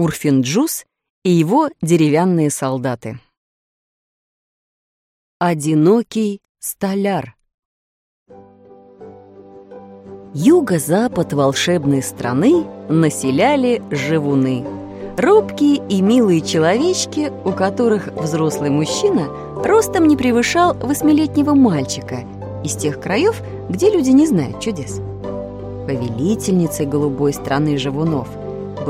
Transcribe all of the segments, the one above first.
Урфинджус и его деревянные солдаты. Одинокий столяр. Юго-запад волшебной страны населяли живуны. Робкие и милые человечки, у которых взрослый мужчина ростом не превышал восьмилетнего мальчика из тех краев, где люди не знают чудес. Повелительницей голубой страны живунов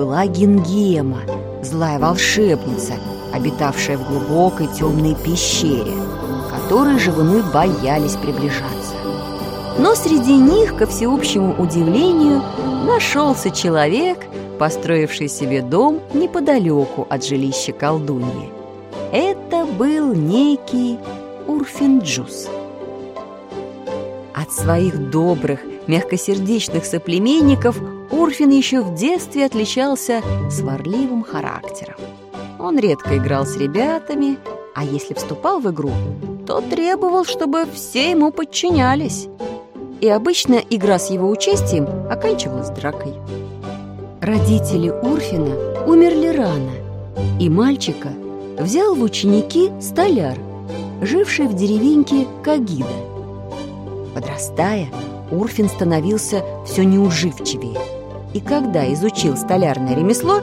была Гингема, злая волшебница, обитавшая в глубокой темной пещере, которой живуны боялись приближаться. Но среди них, ко всеобщему удивлению, нашелся человек, построивший себе дом неподалеку от жилища колдуньи. Это был некий Урфинджус. От своих добрых, мягкосердечных соплеменников Урфин еще в детстве отличался сварливым характером. Он редко играл с ребятами, а если вступал в игру, то требовал, чтобы все ему подчинялись. И обычно игра с его участием оканчивалась дракой. Родители Урфина умерли рано, и мальчика взял в ученики столяр, живший в деревеньке Кагида. Подрастая, Урфин становился все неуживчивее. И когда изучил столярное ремесло,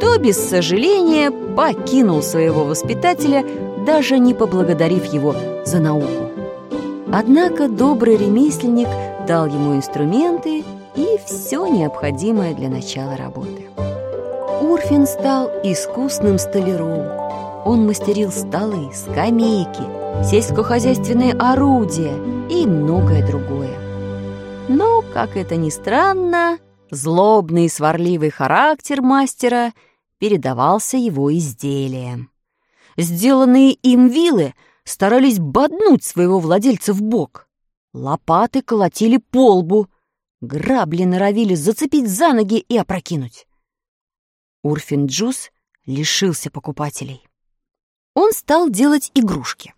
то без сожаления покинул своего воспитателя, даже не поблагодарив его за науку. Однако добрый ремесленник дал ему инструменты и все необходимое для начала работы. Урфин стал искусным столяром. Он мастерил столы, скамейки, сельскохозяйственные орудия и многое другое. Но, как это ни странно, злобный и сварливый характер мастера передавался его изделиям. Сделанные им вилы старались боднуть своего владельца в бок. Лопаты колотили по лбу, грабли норовили зацепить за ноги и опрокинуть. Урфин Джус лишился покупателей. Он стал делать игрушки.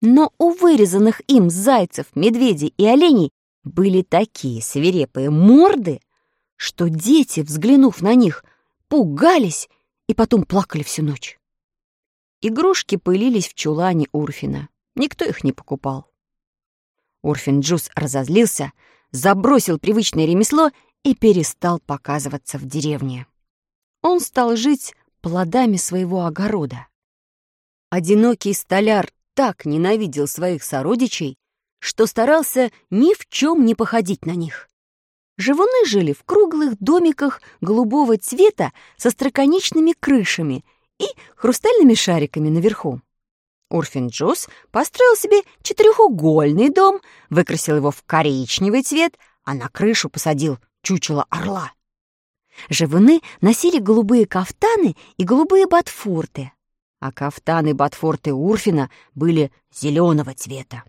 Но у вырезанных им зайцев, медведей и оленей были такие свирепые морды, что дети, взглянув на них, пугались и потом плакали всю ночь. Игрушки пылились в чулане Урфина. Никто их не покупал. Урфин Джус разозлился, забросил привычное ремесло и перестал показываться в деревне. Он стал жить плодами своего огорода. Одинокий столяр так ненавидел своих сородичей, что старался ни в чем не походить на них. Живуны жили в круглых домиках голубого цвета со строконечными крышами и хрустальными шариками наверху. Урфин Джус построил себе четырехугольный дом, выкрасил его в коричневый цвет, а на крышу посадил чучело орла. Живуны носили голубые кафтаны и голубые ботфорты, а кафтаны и ботфорты Урфина были зеленого цвета.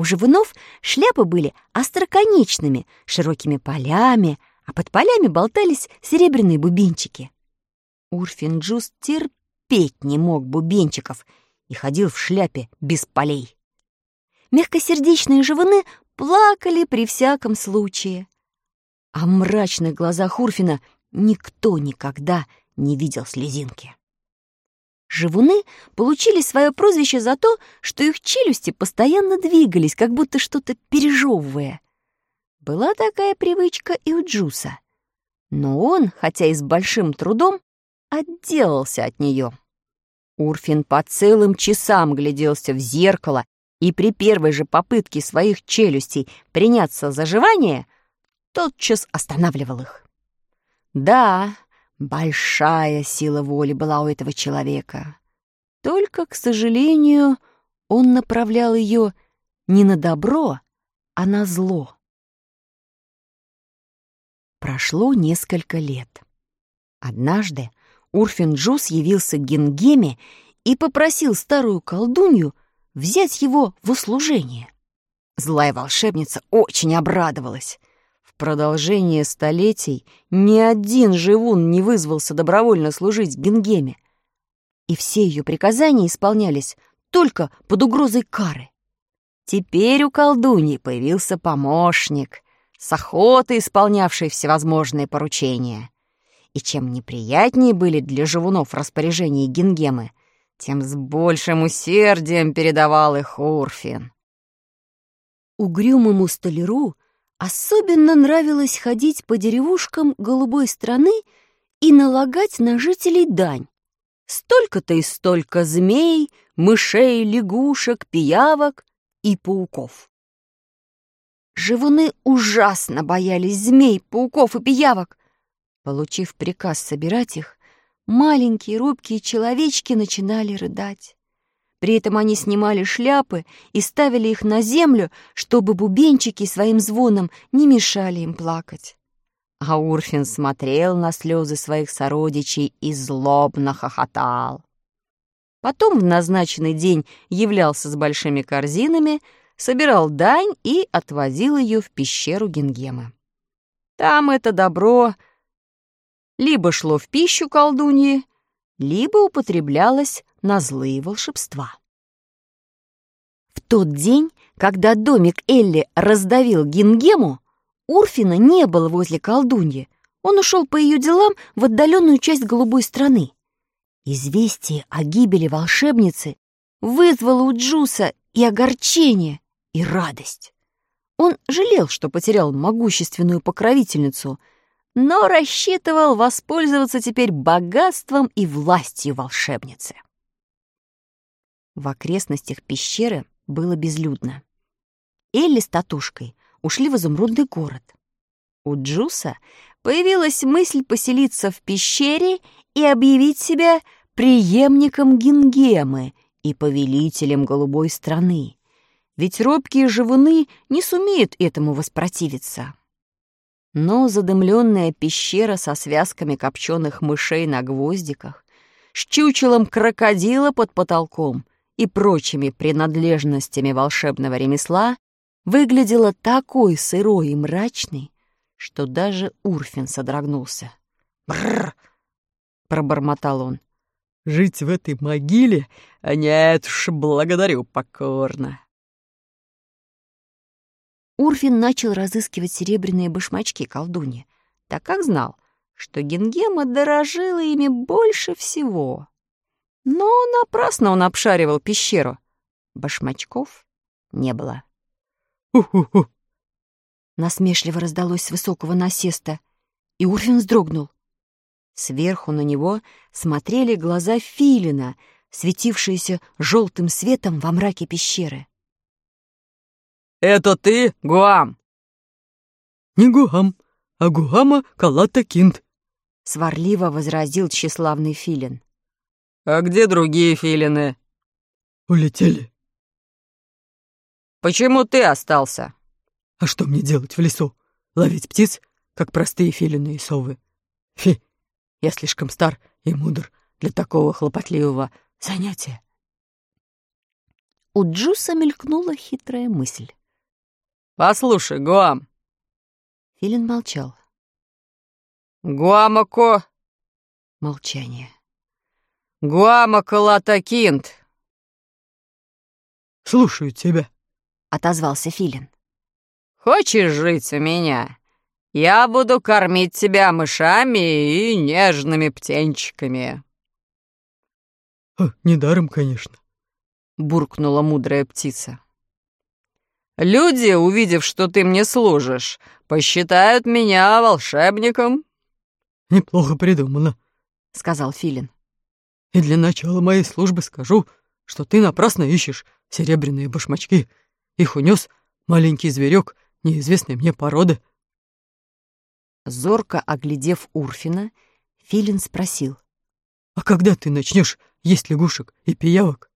У живунов шляпы были остроконечными, широкими полями, а под полями болтались серебряные бубенчики. Урфин Джус терпеть не мог бубенчиков и ходил в шляпе без полей. Мягкосердечные живуны плакали при всяком случае. А в мрачных глазах Урфина никто никогда не видел слезинки. Живуны получили свое прозвище за то, что их челюсти постоянно двигались, как будто что-то пережевывая. Была такая привычка и у Джуса. Но он, хотя и с большим трудом, отделался от нее. Урфин по целым часам гляделся в зеркало и при первой же попытке своих челюстей приняться за жевание, тотчас останавливал их. Да, Большая сила воли была у этого человека. Только, к сожалению, он направлял ее не на добро, а на зло. Прошло несколько лет. Однажды Урфин Джус явился к Гингеме и попросил старую колдунью взять его в услужение. Злая волшебница очень обрадовалась продолжение столетий ни один живун не вызвался добровольно служить Гингеме, и все ее приказания исполнялись только под угрозой кары. Теперь у колдуньи появился помощник, с охотой исполнявший всевозможные поручения. И чем неприятнее были для живунов распоряжения Гингемы, тем с большим усердием передавал их Урфин. Угрюмому столяру особенно нравилось ходить по деревушкам голубой страны и налагать на жителей дань. Столько-то и столько змей, мышей, лягушек, пиявок и пауков. Живуны ужасно боялись змей, пауков и пиявок. Получив приказ собирать их, маленькие робкие человечки начинали рыдать. При этом они снимали шляпы и ставили их на землю, чтобы бубенчики своим звоном не мешали им плакать. А Урфин смотрел на слезы своих сородичей и злобно хохотал. Потом в назначенный день являлся с большими корзинами, собирал дань и отвозил ее в пещеру Гингемы. Там это добро либо шло в пищу колдуньи, либо употреблялось на злые волшебства. В тот день, когда домик Элли раздавил Гингему, Урфина не было возле колдуньи. Он ушел по ее делам в отдаленную часть голубой страны. Известие о гибели волшебницы вызвало у Джуса и огорчение, и радость. Он жалел, что потерял могущественную покровительницу, но рассчитывал воспользоваться теперь богатством и властью волшебницы. В окрестностях пещеры было безлюдно. Элли с Татушкой ушли в изумрудный город. У Джуса появилась мысль поселиться в пещере и объявить себя преемником Гингемы и повелителем голубой страны. Ведь робкие живуны не сумеют этому воспротивиться. Но задымленная пещера со связками копченых мышей на гвоздиках, с чучелом крокодила под потолком и прочими принадлежностями волшебного ремесла выглядела такой сырой и мрачной, что даже Урфин содрогнулся. «Бррр!» — пробормотал он. «Жить в этой могиле? А нет уж, благодарю покорно!» Урфин начал разыскивать серебряные башмачки колдуньи, так как знал, что Гингема дорожила ими больше всего. Но напрасно он обшаривал пещеру. Башмачков не было. «Ху-ху-ху!» Насмешливо раздалось с высокого насеста, и Урфин вздрогнул. Сверху на него смотрели глаза филина, светившиеся желтым светом во мраке пещеры. «Это ты, Гуам?» «Не Гуам, а Гуама Калата Кинт», — сварливо возразил тщеславный филин. «А где другие филины?» «Улетели». «Почему ты остался?» «А что мне делать в лесу? Ловить птиц, как простые филины и совы? Фи, я слишком стар и мудр для такого хлопотливого занятия». У Джуса мелькнула хитрая мысль. «Послушай, Гуам!» Филин молчал. «Гуамако...» Молчание. «Гуамако латакинт!» «Слушаю тебя», — отозвался Филин. «Хочешь жить у меня? Я буду кормить тебя мышами и нежными птенчиками». «Недаром, конечно», — буркнула мудрая птица. Люди, увидев, что ты мне служишь, посчитают меня волшебником». «Неплохо придумано», — сказал Филин. «И для начала моей службы скажу, что ты напрасно ищешь серебряные башмачки. Их унес маленький зверек неизвестной мне породы». Зорко оглядев Урфина, Филин спросил. «А когда ты начнешь есть лягушек и пиявок?»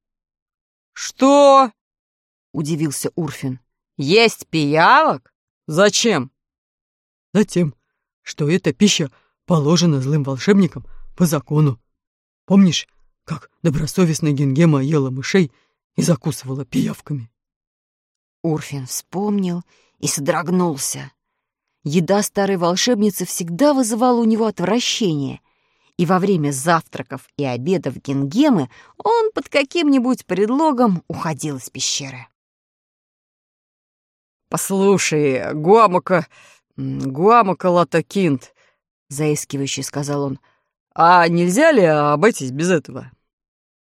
«Что?» — удивился Урфин. Есть пиявок? Зачем? Затем, что эта пища положена злым волшебникам по закону. Помнишь, как добросовестная Гингема ела мышей и закусывала пиявками? Урфин вспомнил и содрогнулся. Еда старой волшебницы всегда вызывала у него отвращение, и во время завтраков и обедов Гингемы он под каким-нибудь предлогом уходил из пещеры. «Послушай, Гуамака... Гуамака Латакинт, — заискивающе сказал он. «А нельзя ли обойтись без этого?»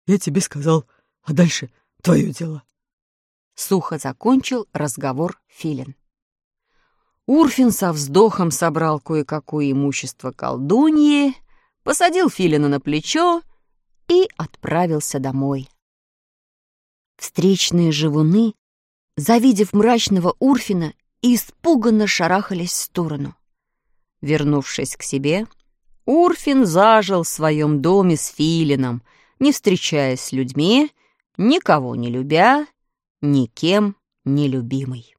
«Я тебе сказал, а дальше твое дело». Сухо закончил разговор Филин. Урфин со вздохом собрал кое-какое имущество колдуньи, посадил Филина на плечо и отправился домой. Встречные живуны, завидев мрачного Урфина, испуганно шарахались в сторону. Вернувшись к себе, Урфин зажил в своем доме с Филином, не встречаясь с людьми, никого не любя, никем не любимый.